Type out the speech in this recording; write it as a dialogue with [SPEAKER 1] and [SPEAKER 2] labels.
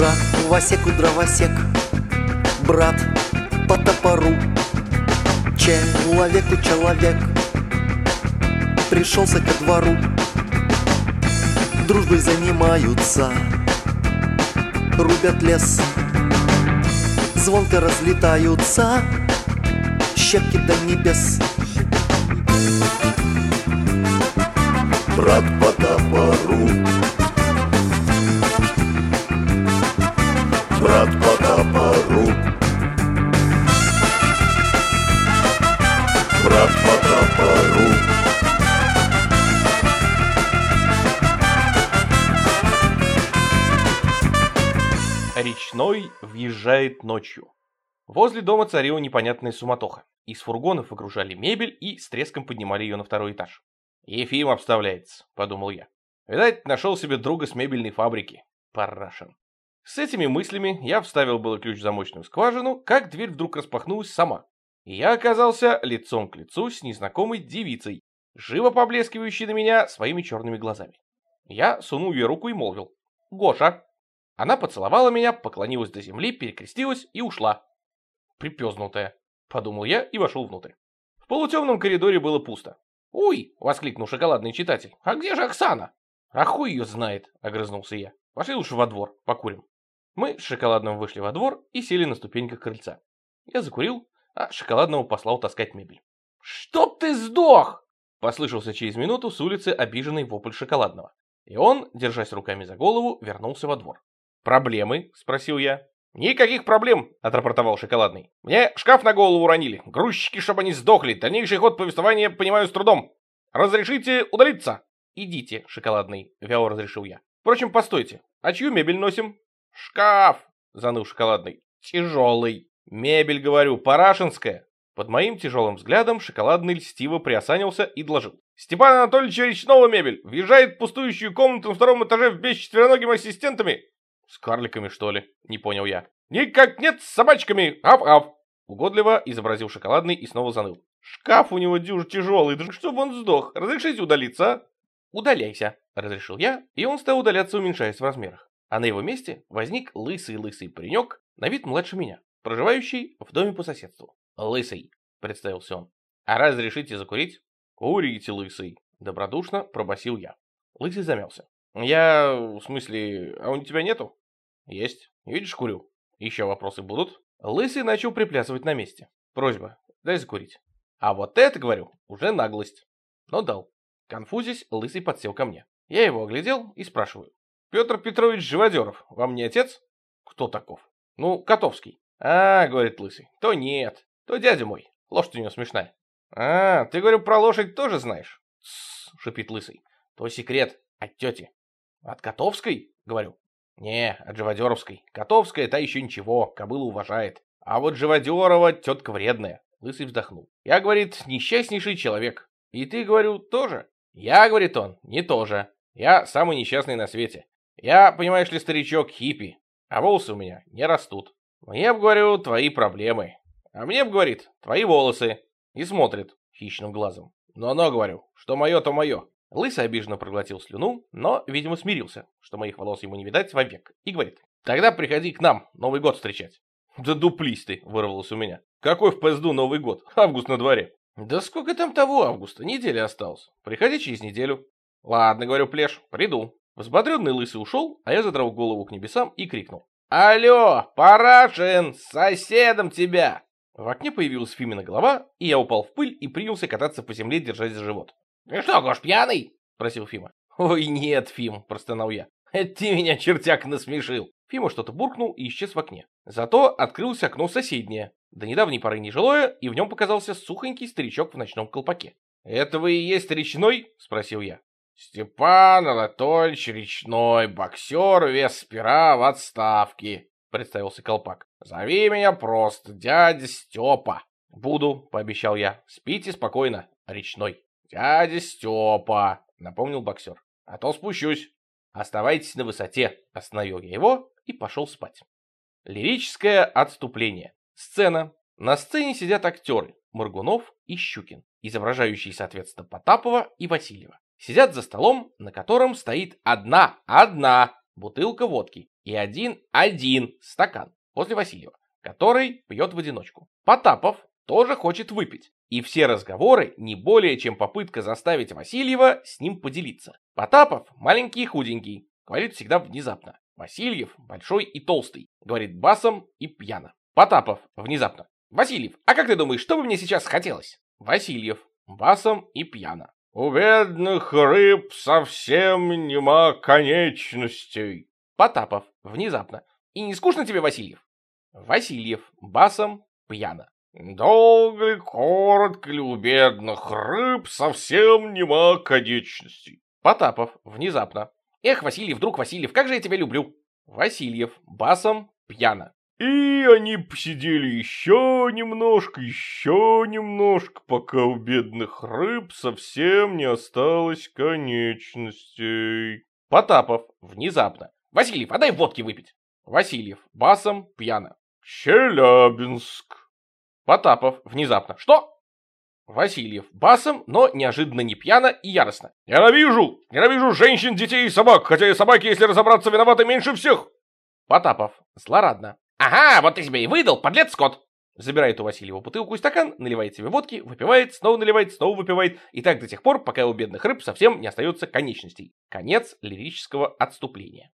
[SPEAKER 1] Брат Васеку дровосек, брат по топору, человеку человек пришелся ко двору. Дружбой занимаются, рубят лес, звонко разлетаются щепки до небес.
[SPEAKER 2] Брат по топору Брат по топору
[SPEAKER 3] Речной въезжает ночью. Возле дома царила непонятная суматоха. Из фургонов выгружали мебель и с треском поднимали ее на второй этаж. «Ефим обставляется», — подумал я. «Видать, нашел себе друга с мебельной фабрики. Парашин». С этими мыслями я вставил было ключ в замочную скважину, как дверь вдруг распахнулась сама. Я оказался лицом к лицу с незнакомой девицей, живо поблескивающей на меня своими черными глазами. Я сунул ей руку и молвил. «Гоша!» Она поцеловала меня, поклонилась до земли, перекрестилась и ушла. Припезнутая, подумал я и вошел внутрь. В полутемном коридоре было пусто. «Уй!» — воскликнул шоколадный читатель. «А где же Оксана?» «А хуй ее знает!» — огрызнулся я. «Пошли лучше во двор, покурим». Мы с шоколадным вышли во двор и сели на ступеньках крыльца. Я закурил, а шоколадного послал таскать мебель. «Чтоб ты сдох!» — послышался через минуту с улицы обиженный вопль шоколадного. И он, держась руками за голову, вернулся во двор. «Проблемы?» — спросил я. «Никаких проблем», — отрапортовал Шоколадный. «Мне шкаф на голову уронили. Грузчики, чтобы они сдохли. Дальнейший ход повествования понимаю с трудом. Разрешите удалиться?» «Идите, Шоколадный», — вяло разрешил я. «Впрочем, постойте. А чью мебель носим?» «Шкаф», — заныл Шоколадный. «Тяжелый». «Мебель, говорю, парашинская». Под моим тяжелым взглядом Шоколадный льстиво приосанился и доложил. «Степан Анатольевич Речного мебель. Въезжает в пустующую комнату на втором этаже вместе с четвероногими ассистентами «С карликами, что ли?» — не понял я. «Никак нет, с собачками! Ав-ав!» Угодливо изобразил шоколадный и снова заныл. «Шкаф у него дюж тяжелый, да чтобы он сдох. Разрешите удалиться, а?» «Удаляйся», — разрешил я, и он стал удаляться, уменьшаясь в размерах. А на его месте возник лысый-лысый паренек, на вид младше меня, проживающий в доме по соседству. «Лысый», — представился он. «А разрешите закурить?» «Курите, лысый», — добродушно пробасил я. Лысый замялся. «Я... в смысле... а у тебя нету?» Есть. Видишь, курю. Еще вопросы будут? Лысый начал приплясывать на месте. Просьба. Дай закурить. А вот это, говорю, уже наглость. Но дал. Конфузясь, Лысый подсел ко мне. Я его оглядел и спрашиваю. Петр Петрович Живодеров, вам не отец? Кто таков? Ну, Котовский. А, говорит Лысый, то нет, то дядя мой. Лошадь у него смешная. А, ты, говорю, про лошадь тоже знаешь? Тссс, шипит Лысый. То секрет от тети. От Котовской? Говорю. Не, от Живодеровской. Котовская та еще ничего, кобыла уважает. А вот Живодерова тетка вредная. Лысый вздохнул. Я, говорит, несчастнейший человек. И ты, говорю, тоже? Я, говорит он, не тоже. Я самый несчастный на свете. Я, понимаешь ли, старичок хиппи, а волосы у меня не растут. Мне б, говорю, твои проблемы. А мне б, говорит, твои волосы. И смотрит хищным глазом. Но-но, говорю, что мое, то мое. Лысый обиженно проглотил слюну, но, видимо, смирился, что моих волос ему не видать вовек, и говорит, «Тогда приходи к нам Новый год встречать». «Да дуплись ты!» — вырвалось у меня. «Какой в пизду Новый год? Август на дворе!» «Да сколько там того августа? Неделя осталась. Приходи через неделю». «Ладно, — говорю, Плеш, — приду». Взбодренный лысый ушел, а я задрал голову к небесам и крикнул. «Алло, Парашин, с соседом тебя!» В окне появилась Фимина голова, и я упал в пыль и принялся кататься по земле, держась за живот. «Ты что, Гош, пьяный?» — спросил Фима. «Ой, нет, Фим», — простонал я. «Это ты меня, чертяк, насмешил». Фима что-то буркнул и исчез в окне. Зато открылось окно соседнее, до недавней поры нежилое, и в нем показался сухонький старичок в ночном колпаке. «Это вы и есть речной?» — спросил я. «Степан Анатольевич Речной, боксер, вес спира в отставке», — представился колпак. «Зови меня просто дядя Степа». «Буду», — пообещал я. «Спите спокойно, Речной». «Дядя Степа», — напомнил боксер. «А то спущусь». «Оставайтесь на высоте», — остановил я его и пошел спать. Лирическое отступление. Сцена. На сцене сидят актеры Моргунов и Щукин, изображающие, соответственно, Потапова и Васильева. Сидят за столом, на котором стоит одна, одна бутылка водки и один-один стакан возле Васильева, который пьет в одиночку. Потапов тоже хочет выпить. И все разговоры не более чем попытка заставить Васильева с ним поделиться. Потапов маленький и худенький, говорит всегда внезапно. Васильев большой и толстый, говорит басом и пьяно. Потапов внезапно. Васильев, а как ты думаешь, что бы мне сейчас хотелось? Васильев басом и пьяно. У бедных рыб совсем нема конечностей. Потапов внезапно. И не скучно тебе, Васильев? Васильев басом пьяно. Долго ли, коротко ли у бедных рыб совсем нема конечностей. Потапов внезапно. Эх, Васильев, друг Васильев, как же я тебя люблю. Васильев басом пьяно. И они посидели еще немножко, еще немножко, пока у бедных рыб совсем не осталось конечностей. Потапов внезапно. Васильев, а дай водки выпить. Васильев басом пьяно. Челябинск. Потапов внезапно. Что? Васильев басом, но неожиданно не пьяно и яростно. Ненавижу! Ненавижу женщин, детей и собак, хотя и собаки, если разобраться, виноваты меньше всех. Потапов злорадно. Ага, вот ты себе и выдал, подлец Скотт. Забирает у Васильева бутылку и стакан, наливает себе водки, выпивает, снова наливает, снова выпивает, и так до тех пор, пока у бедных рыб совсем не остается конечностей. Конец лирического отступления.